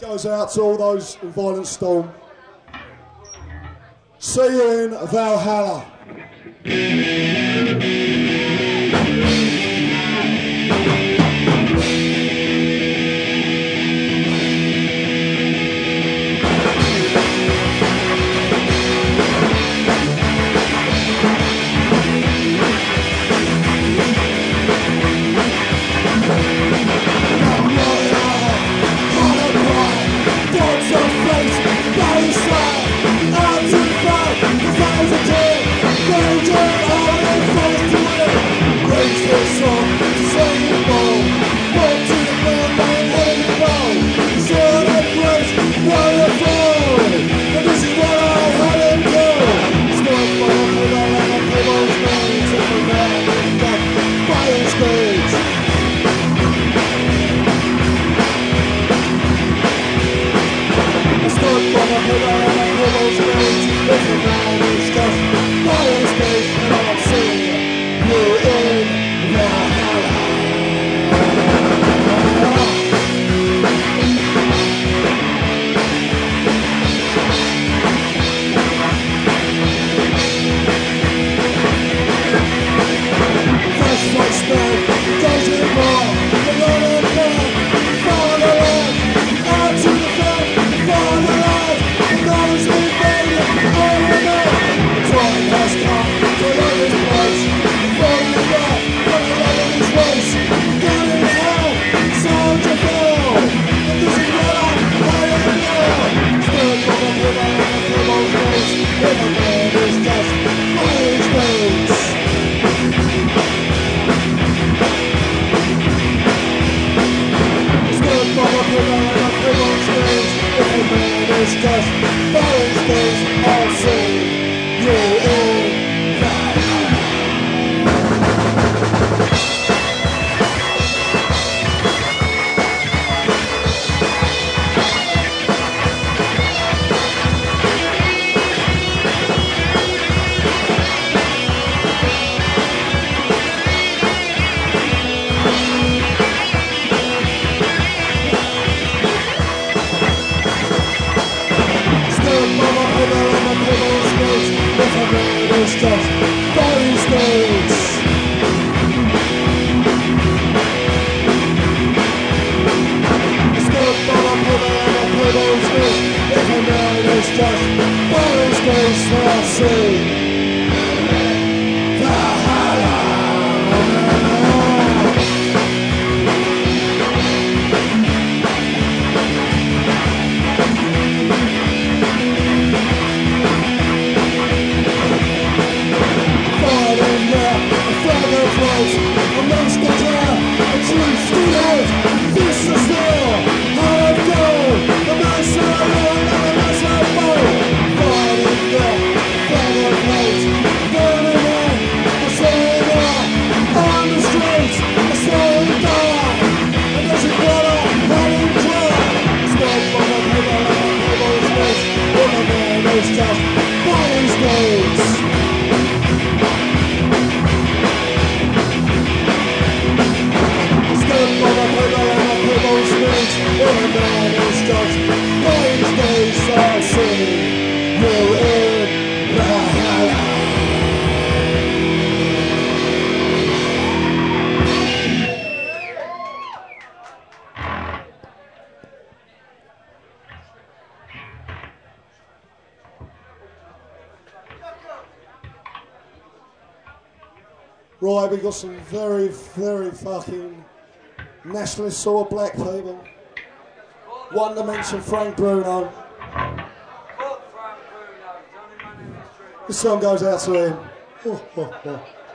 goes out to all those in Violent Storm. See you in Valhalla. popular on the wrong stage. The man is just room. It's just balance dates. Right, we've got some very, very fucking nationalist sort of black people. One to mention Frank Bruno. This song goes out to him.